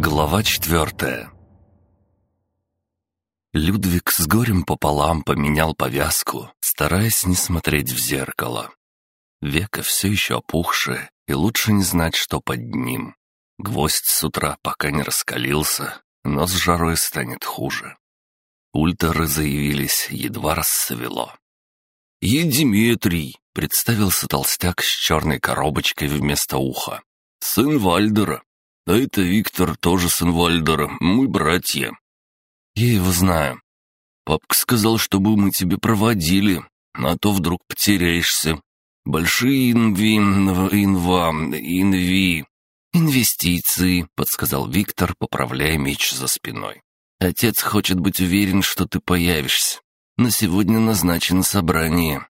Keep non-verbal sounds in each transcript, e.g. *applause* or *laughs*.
Глава четвертая Людвиг с горем пополам поменял повязку, стараясь не смотреть в зеркало. Века все еще опухшее, и лучше не знать, что под ним. Гвоздь с утра пока не раскалился, но с жарой станет хуже. Ультеры заявились, едва рассвело. «Едиметрий!» — представился толстяк с черной коробочкой вместо уха. «Сын Вальдера. А это Виктор, тоже сын Вальдера, мы братья». «Я его знаю. Папка сказал, чтобы мы тебе проводили, а то вдруг потеряешься. Большие инви... инва... инви... инвестиции», — подсказал Виктор, поправляя меч за спиной. «Отец хочет быть уверен, что ты появишься. На сегодня назначено собрание».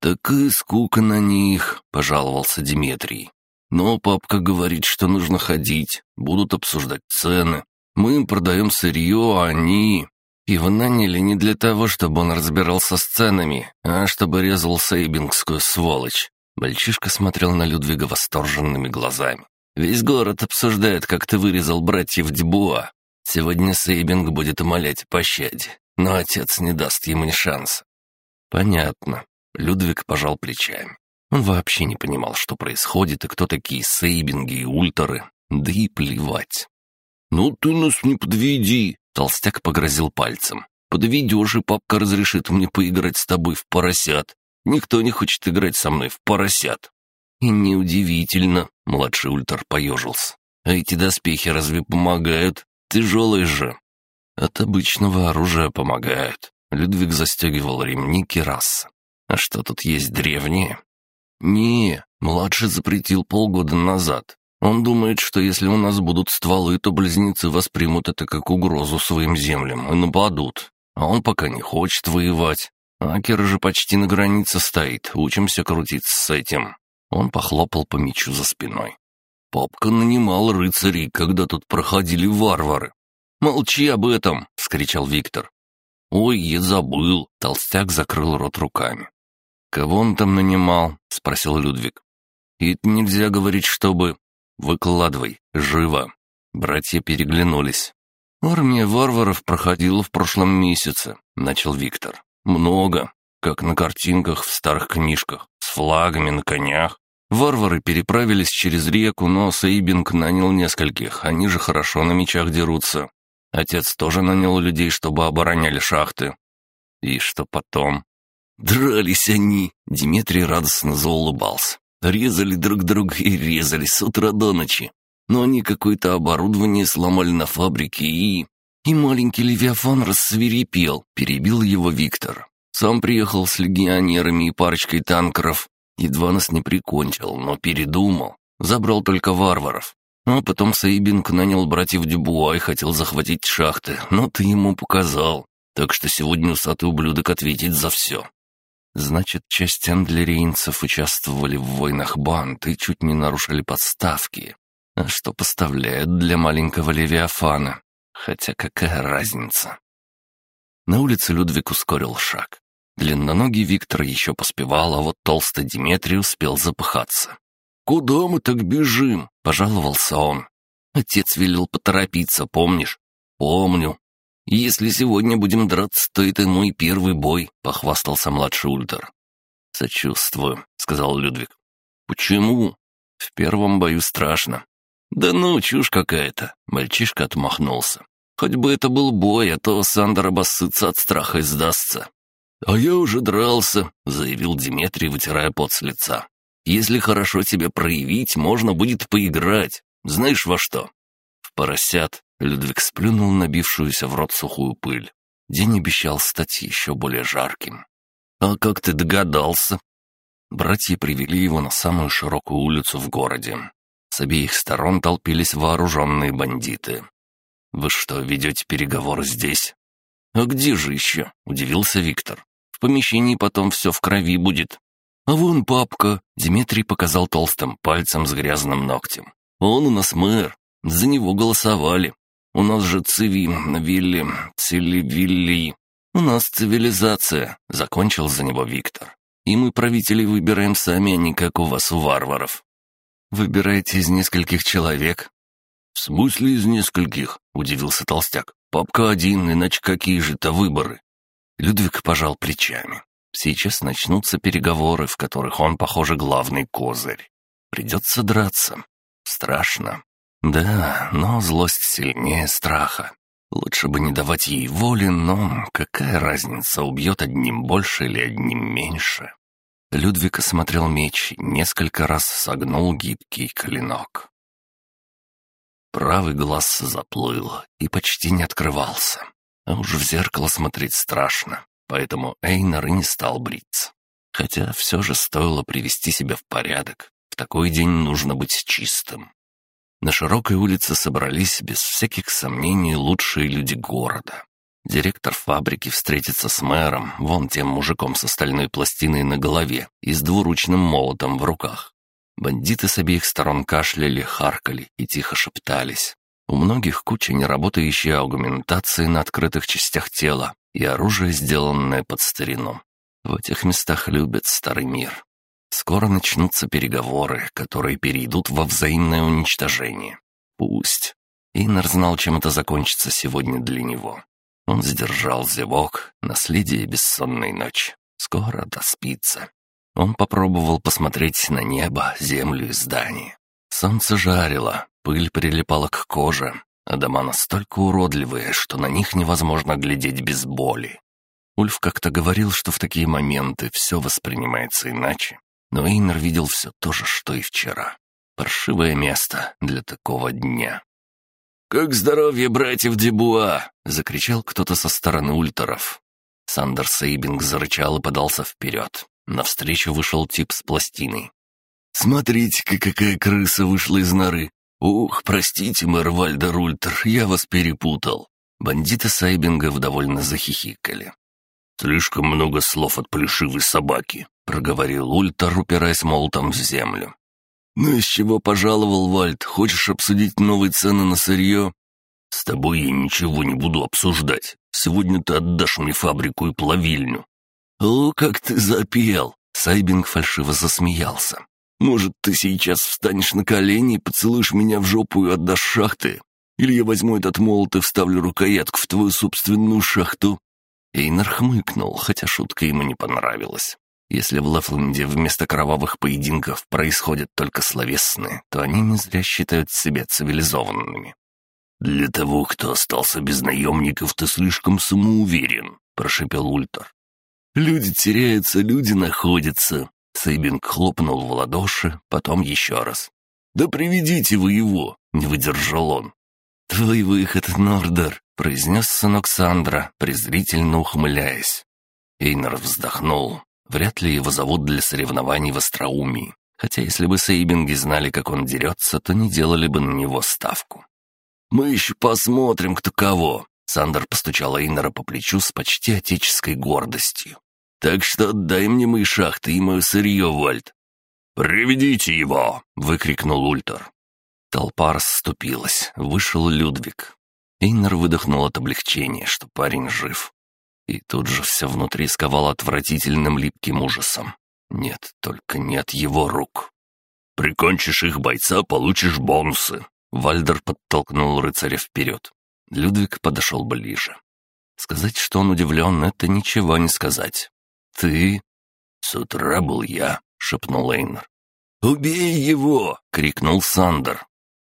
«Так и скука на них», — пожаловался Дмитрий. «Но папка говорит, что нужно ходить, будут обсуждать цены. Мы им продаем сырье, а они...» Его наняли не для того, чтобы он разбирался с ценами, а чтобы резал сейбингскую сволочь. Мальчишка смотрел на Людвига восторженными глазами. «Весь город обсуждает, как ты вырезал братьев Дебуа. Сегодня Сейбинг будет умолять о пощаде но отец не даст ему ни шанса. Понятно. Людвиг пожал плечами. Он вообще не понимал, что происходит и кто такие сейбинги и ультеры. Да и плевать. «Ну ты нас не подведи!» — толстяк погрозил пальцем. «Подведешь, и папка разрешит мне поиграть с тобой в поросят. Никто не хочет играть со мной в поросят». «И неудивительно», — младший ультер поежился. «А эти доспехи разве помогают? Тяжелые же». От обычного оружия помогают. Людвиг застегивал ремни кераса. А что тут есть древнее? Не, младший запретил полгода назад. Он думает, что если у нас будут стволы, то близнецы воспримут это как угрозу своим землям и нападут. А он пока не хочет воевать. Акер же почти на границе стоит, учимся крутиться с этим. Он похлопал по мечу за спиной. Папка нанимал рыцарей, когда тут проходили варвары. «Молчи об этом!» — вскричал Виктор. «Ой, я забыл!» — толстяк закрыл рот руками. «Кого он там нанимал?» — спросил Людвиг. «И нельзя говорить, чтобы...» «Выкладывай, живо!» Братья переглянулись. «Армия варваров проходила в прошлом месяце», — начал Виктор. «Много, как на картинках в старых книжках, с флагами на конях. Варвары переправились через реку, но Сейбинг нанял нескольких, они же хорошо на мечах дерутся. Отец тоже нанял людей, чтобы обороняли шахты. И что потом? Дрались они. Дмитрий радостно заулыбался. Резали друг друга и резали с утра до ночи. Но они какое-то оборудование сломали на фабрике и... И маленький Левиафан рассверепел, перебил его Виктор. Сам приехал с легионерами и парочкой танкеров. Едва нас не прикончил, но передумал. Забрал только варваров. А потом Сейбинг нанял братьев Дюбуа и хотел захватить шахты, но ты ему показал. Так что сегодня усатый ублюдок ответит за все. Значит, часть андлерейнцев участвовали в войнах банд и чуть не нарушили подставки. А что поставляют для маленького Левиафана? Хотя какая разница? На улице Людвиг ускорил шаг. Длинноногий Виктор еще поспевал, а вот толстый Диметрий успел запыхаться. «Куда мы так бежим?» — пожаловался он. «Отец велел поторопиться, помнишь?» «Помню. Если сегодня будем драться, то это мой первый бой», — похвастался младший ультер. «Сочувствую», — сказал Людвиг. «Почему?» «В первом бою страшно». «Да ну, чушь какая-то», — мальчишка отмахнулся. «Хоть бы это был бой, а то Сандер обоссытся от страха и сдастся». «А я уже дрался», — заявил Диметрий, вытирая пот с лица. Если хорошо себя проявить, можно будет поиграть. Знаешь во что?» «В поросят», — Людвиг сплюнул набившуюся в рот сухую пыль. День обещал стать еще более жарким. «А как ты догадался?» Братья привели его на самую широкую улицу в городе. С обеих сторон толпились вооруженные бандиты. «Вы что, ведете переговоры здесь?» «А где же еще?» — удивился Виктор. «В помещении потом все в крови будет. «А вон папка!» — Дмитрий показал толстым пальцем с грязным ногтем. «Он у нас мэр. За него голосовали. У нас же Циви, Вилли, Цили, У нас цивилизация», — закончил за него Виктор. «И мы правителей выбираем сами, а не как у вас, у варваров». «Выбираете из нескольких человек?» «В смысле из нескольких?» — удивился толстяк. «Папка один, иначе какие же-то выборы?» Людвиг пожал плечами. Сейчас начнутся переговоры, в которых он, похоже, главный козырь. Придется драться. Страшно. Да, но злость сильнее страха. Лучше бы не давать ей воли, но какая разница, убьет одним больше или одним меньше? Людвиг осмотрел меч и несколько раз согнул гибкий клинок. Правый глаз заплыл и почти не открывался. А уж в зеркало смотреть страшно, поэтому Эйнар и не стал бриться. Хотя все же стоило привести себя в порядок. В такой день нужно быть чистым. На широкой улице собрались без всяких сомнений лучшие люди города. Директор фабрики встретится с мэром, вон тем мужиком с остальной пластиной на голове и с двуручным молотом в руках. Бандиты с обеих сторон кашляли, харкали и тихо шептались. У многих куча неработающей аугментации на открытых частях тела и оружие, сделанное под старину. В этих местах любят старый мир. Скоро начнутся переговоры, которые перейдут во взаимное уничтожение. Пусть. Иннер знал, чем это закончится сегодня для него. Он сдержал зевок, наследие бессонной ночи. Скоро доспится. Он попробовал посмотреть на небо, землю и здания. Солнце жарило, пыль прилипала к коже, а дома настолько уродливые, что на них невозможно глядеть без боли. Ульф как-то говорил, что в такие моменты все воспринимается иначе. Но Эйнер видел все то же, что и вчера. Паршивое место для такого дня. «Как здоровье братьев Дебуа!» — закричал кто-то со стороны ультеров. Сандер Сейбинг зарычал и подался вперед. Навстречу вышел тип с пластиной. «Смотрите-ка, какая крыса вышла из норы! Ух, простите, мэр Вальдер Ультер, я вас перепутал!» Бандиты Сайбингов довольно захихикали. «Слишком много слов от плешивой собаки», — проговорил Ультер, упираясь молотом в землю. «Ну и с чего пожаловал, Вальд? Хочешь обсудить новые цены на сырье?» «С тобой я ничего не буду обсуждать. Сегодня ты отдашь мне фабрику и плавильню». «О, как ты запел!» Сайбинг фальшиво засмеялся. «Может, ты сейчас встанешь на колени и поцелуешь меня в жопу и отдашь шахты? Или я возьму этот молот и вставлю рукоятку в твою собственную шахту?» Эйнар хмыкнул, хотя шутка ему не понравилась. Если в Лефленде вместо кровавых поединков происходят только словесные, то они не зря считают себя цивилизованными. «Для того, кто остался без наемников, ты слишком самоуверен», — прошепел Ультор. «Люди теряются, люди находятся». Сейбинг хлопнул в ладоши, потом еще раз. «Да приведите вы его!» — не выдержал он. «Твой выход, Нордер!» — произнес сынок Сандра, презрительно ухмыляясь. Эйнер вздохнул. Вряд ли его зовут для соревнований в остроумии. Хотя если бы Сейбинги знали, как он дерется, то не делали бы на него ставку. «Мы еще посмотрим, кто кого!» Сандер постучал Эйнера по плечу с почти отеческой гордостью. «Так что отдай мне мои шахты и мое сырье, Вальд!» «Приведите его!» — выкрикнул Ультер. Толпа расступилась. Вышел Людвиг. Эйнер выдохнул от облегчения, что парень жив. И тут же все внутри сковало отвратительным липким ужасом. Нет, только не от его рук. «Прикончишь их бойца, получишь бонусы!» Вальдер подтолкнул рыцаря вперед. Людвиг подошел ближе. Сказать, что он удивлен, это ничего не сказать. «Ты...» «С утра был я», — шепнул Эйнер. «Убей его!» — крикнул Сандер.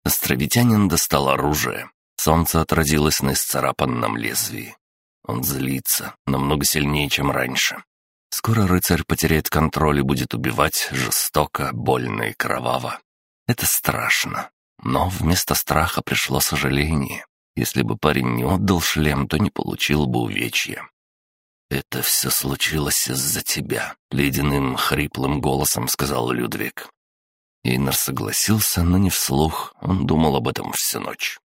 Островитянин достал оружие. Солнце отразилось на исцарапанном лезвии. Он злится, намного сильнее, чем раньше. Скоро рыцарь потеряет контроль и будет убивать жестоко, больно и кроваво. Это страшно. Но вместо страха пришло сожаление. Если бы парень не отдал шлем, то не получил бы увечья. «Это все случилось из-за тебя», — ледяным, хриплым голосом сказал Людвиг. Эйнер согласился, но не вслух, он думал об этом всю ночь.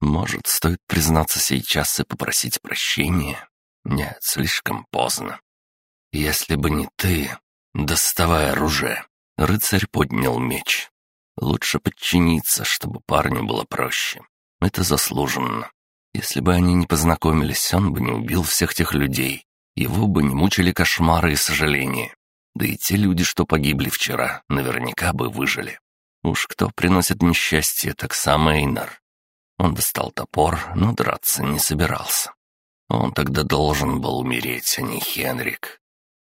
Может, стоит признаться сейчас и попросить прощения? Нет, слишком поздно. Если бы не ты, доставай оружие. Рыцарь поднял меч. Лучше подчиниться, чтобы парню было проще. Это заслуженно. Если бы они не познакомились, он бы не убил всех тех людей. Его бы не мучили кошмары и сожаления. Да и те люди, что погибли вчера, наверняка бы выжили. Уж кто приносит несчастье, так сам Эйнар. Он достал топор, но драться не собирался. Он тогда должен был умереть, а не Хенрик.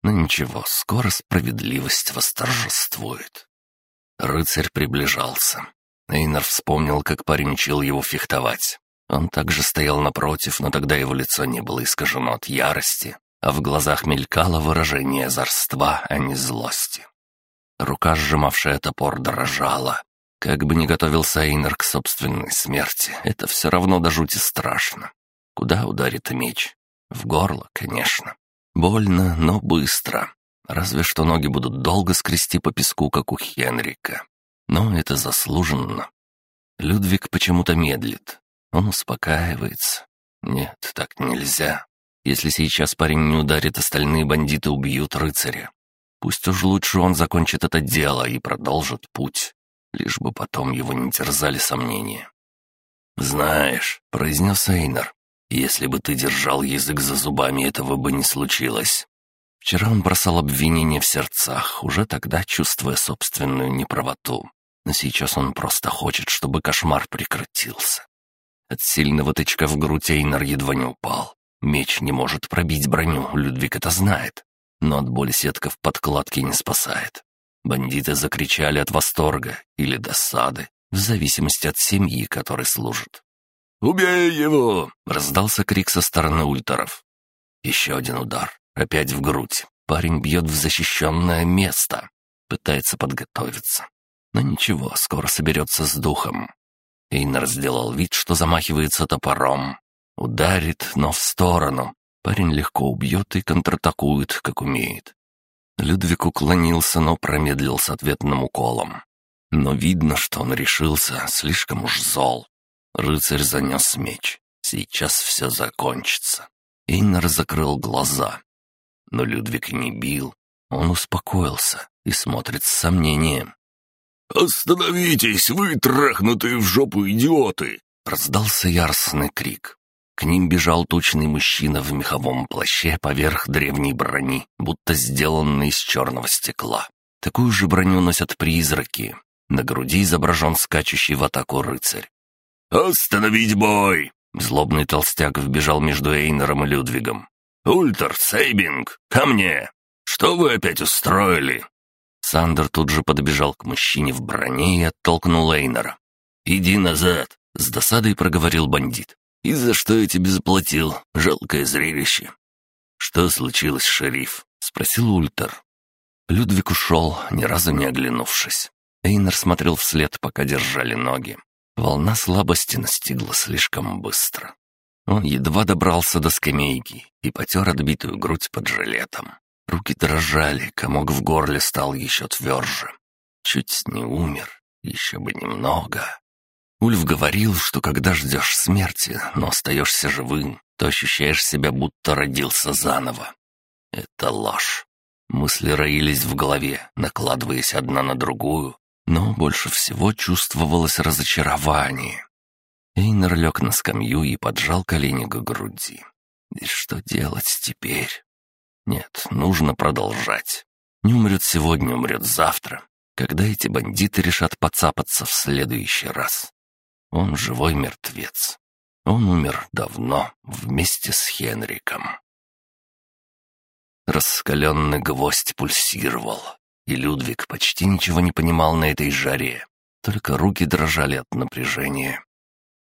Но ничего, скоро справедливость восторжествует. Рыцарь приближался. Эйнар вспомнил, как парень учил его фехтовать. Он также стоял напротив, но тогда его лицо не было искажено от ярости, а в глазах мелькало выражение озорства, а не злости. Рука, сжимавшая топор, дрожала. Как бы ни готовился Эйнер к собственной смерти, это все равно до жути страшно. Куда ударит меч? В горло, конечно. Больно, но быстро. Разве что ноги будут долго скрести по песку, как у Хенрика. Но это заслуженно. Людвиг почему-то медлит. Он успокаивается. Нет, так нельзя. Если сейчас парень не ударит, остальные бандиты убьют рыцаря. Пусть уж лучше он закончит это дело и продолжит путь, лишь бы потом его не терзали сомнения. «Знаешь», — произнес Эйнар, — «если бы ты держал язык за зубами, этого бы не случилось». Вчера он бросал обвинения в сердцах, уже тогда чувствуя собственную неправоту. Но сейчас он просто хочет, чтобы кошмар прекратился. От сильного тычка в грудь Эйнар едва не упал. Меч не может пробить броню, Людвиг это знает. Но от боли сетка в подкладке не спасает. Бандиты закричали от восторга или досады, в зависимости от семьи, которой служат. «Убей его!» — раздался крик со стороны ультеров. Еще один удар, опять в грудь. Парень бьет в защищенное место. Пытается подготовиться. Но ничего, скоро соберется с духом. Эйнер сделал вид, что замахивается топором. Ударит, но в сторону. Парень легко убьет и контратакует, как умеет. Людвиг уклонился, но промедлил с ответным уколом. Но видно, что он решился, слишком уж зол. Рыцарь занес меч. Сейчас все закончится. Эйнер закрыл глаза. Но Людвиг не бил. Он успокоился и смотрит с сомнением. «Остановитесь, вы трахнутые в жопу идиоты!» Раздался яростный крик. К ним бежал тучный мужчина в меховом плаще поверх древней брони, будто сделанной из черного стекла. Такую же броню носят призраки. На груди изображен скачущий в атаку рыцарь. «Остановить бой!» Злобный толстяк вбежал между Эйнером и Людвигом. «Ультер, Сейбинг, ко мне! Что вы опять устроили?» Сандер тут же подбежал к мужчине в броне и оттолкнул Эйнера. «Иди назад!» — с досадой проговорил бандит. «И за что я тебе заплатил? Жалкое зрелище!» «Что случилось, шериф?» — спросил Ультер. Людвиг ушел, ни разу не оглянувшись. Эйнер смотрел вслед, пока держали ноги. Волна слабости настигла слишком быстро. Он едва добрался до скамейки и потер отбитую грудь под жилетом. Руки дрожали, комок в горле стал еще тверже. Чуть не умер, еще бы немного. Ульф говорил, что когда ждешь смерти, но остаешься живым, то ощущаешь себя, будто родился заново. Это ложь. Мысли роились в голове, накладываясь одна на другую, но больше всего чувствовалось разочарование. Эйнер лег на скамью и поджал колени к груди. И что делать теперь? Нет, нужно продолжать. Не умрет сегодня, умрет завтра, когда эти бандиты решат поцапаться в следующий раз. Он живой мертвец. Он умер давно, вместе с Хенриком. Раскаленный гвоздь пульсировал, и Людвиг почти ничего не понимал на этой жаре, только руки дрожали от напряжения.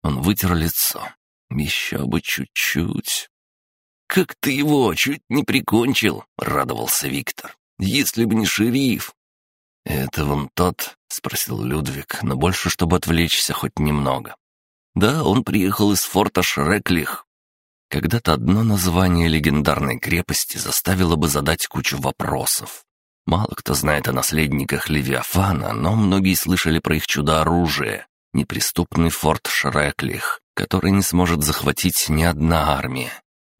Он вытер лицо. Еще бы чуть-чуть. «Как ты его чуть не прикончил!» — радовался Виктор. «Если бы не шериф!» «Это вон тот?» — спросил Людвиг, но больше, чтобы отвлечься хоть немного. «Да, он приехал из форта Шреклих». Когда-то одно название легендарной крепости заставило бы задать кучу вопросов. Мало кто знает о наследниках Левиафана, но многие слышали про их чудо-оружие — неприступный форт Шреклих, который не сможет захватить ни одна армия.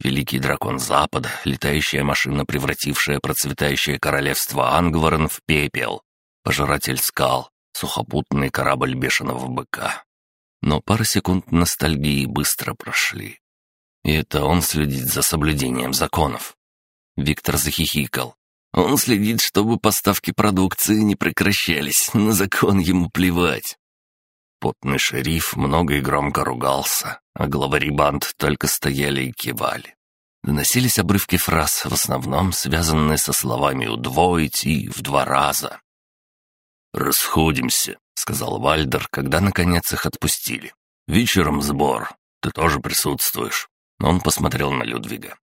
Великий дракон Запада, летающая машина, превратившая процветающее королевство Ангварен в пепел, пожиратель скал, сухопутный корабль бешеного быка. Но пара секунд ностальгии быстро прошли. И это он следит за соблюдением законов. Виктор захихикал. Он следит, чтобы поставки продукции не прекращались, на закон ему плевать. Потный шериф много и громко ругался, а главари банд только стояли и кивали. Доносились обрывки фраз, в основном связанные со словами «удвоить» и «в два раза». «Расходимся», — сказал Вальдер, когда наконец их отпустили. «Вечером сбор. Ты тоже присутствуешь». Он посмотрел на Людвига.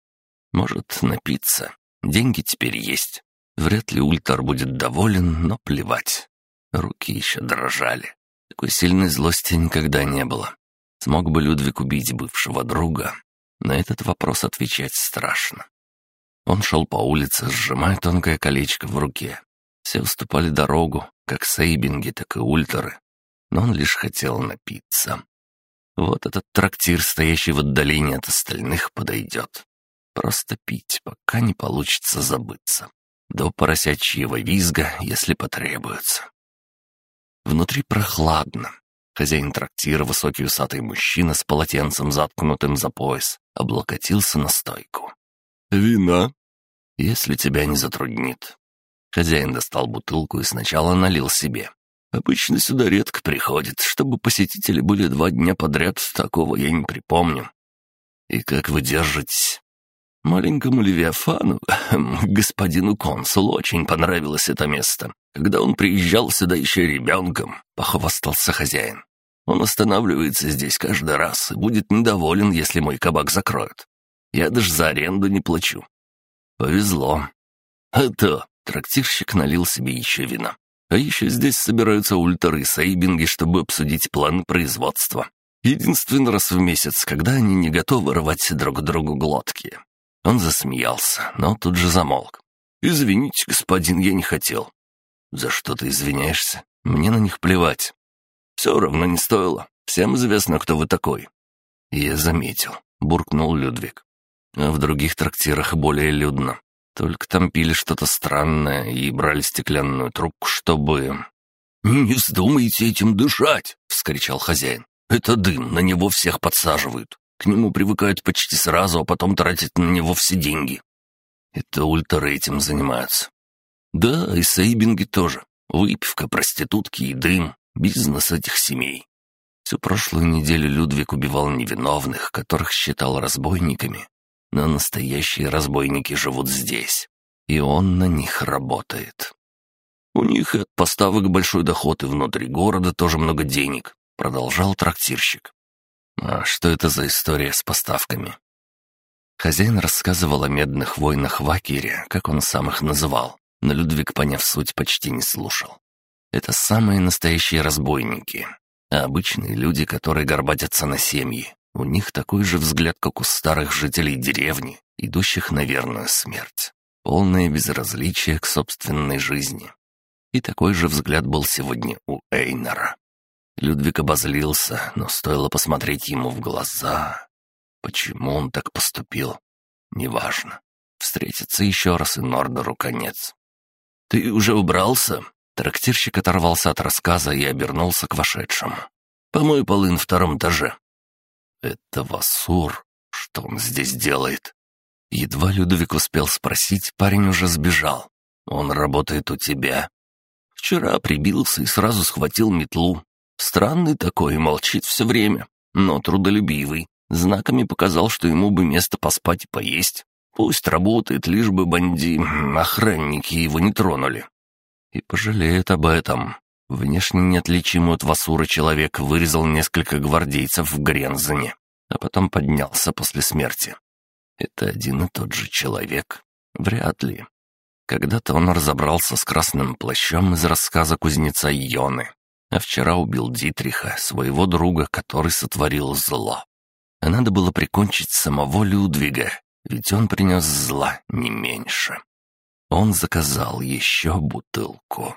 «Может, напиться. Деньги теперь есть. Вряд ли Ультар будет доволен, но плевать. Руки еще дрожали. Такой сильной злости никогда не было. Смог бы Людвиг убить бывшего друга? На этот вопрос отвечать страшно. Он шел по улице, сжимая тонкое колечко в руке. Все уступали дорогу, как сейбинги, так и ультеры. Но он лишь хотел напиться. Вот этот трактир, стоящий в отдалении от остальных, подойдет. Просто пить, пока не получится забыться. До поросячьего визга, если потребуется. Внутри прохладно. Хозяин трактира, высокий усатый мужчина с полотенцем, заткнутым за пояс, облокотился на стойку. «Вина?» «Если тебя не затруднит». Хозяин достал бутылку и сначала налил себе. Обычно сюда редко приходит, чтобы посетители были два дня подряд, такого я не припомню. И как вы держитесь? Маленькому Левиафану, *laughs* господину консулу, очень понравилось это место. Когда он приезжал сюда еще ребенком, похвастался хозяин. Он останавливается здесь каждый раз и будет недоволен, если мой кабак закроют. Я даже за аренду не плачу. Повезло. А то трактирщик налил себе еще вина. А еще здесь собираются ультры и сейбинги, чтобы обсудить план производства. Единственный раз в месяц, когда они не готовы рвать друг другу глотки. Он засмеялся, но тут же замолк. «Извините, господин, я не хотел». «За что ты извиняешься? Мне на них плевать». «Все равно не стоило. Всем известно, кто вы такой». «Я заметил», — буркнул Людвиг. «А в других трактирах более людно. Только там пили что-то странное и брали стеклянную трубку, чтобы...» «Не вздумайте этим дышать!» — вскричал хозяин. «Это дым, на него всех подсаживают. К нему привыкают почти сразу, а потом тратят на него все деньги». «Это ультры этим занимаются». «Да, и сейбинги тоже. Выпивка, проститутки и дым. Бизнес этих семей». Всю прошлую неделю Людвиг убивал невиновных, которых считал разбойниками, но настоящие разбойники живут здесь, и он на них работает. У них от поставок большой доход, и внутри города тоже много денег, продолжал трактирщик. А что это за история с поставками? Хозяин рассказывал о медных войнах в Акире, как он сам их называл, но Людвиг, поняв суть, почти не слушал. Это самые настоящие разбойники, а обычные люди, которые горбатятся на семьи, у них такой же взгляд, как у старых жителей деревни, идущих на верную смерть. Полное безразличие к собственной жизни. И такой же взгляд был сегодня у Эйнера. Людвиг обозлился, но стоило посмотреть ему в глаза. Почему он так поступил? Неважно. Встретиться еще раз и Нордеру конец. «Ты уже убрался?» Трактирщик оторвался от рассказа и обернулся к вошедшему. «Помой полы на втором этаже. «Это Васур? Что он здесь делает?» Едва Людовик успел спросить, парень уже сбежал. «Он работает у тебя?» «Вчера прибился и сразу схватил метлу. Странный такой, молчит все время, но трудолюбивый. Знаками показал, что ему бы место поспать и поесть. Пусть работает, лишь бы банди... охранники его не тронули». И пожалеет об этом. Внешне неотличимый от Васура человек вырезал несколько гвардейцев в Грензене, а потом поднялся после смерти. Это один и тот же человек? Вряд ли. Когда-то он разобрался с красным плащом из рассказа кузнеца Йоны, а вчера убил Дитриха, своего друга, который сотворил зло. А надо было прикончить самого Людвига, ведь он принес зла не меньше. Он заказал еще бутылку.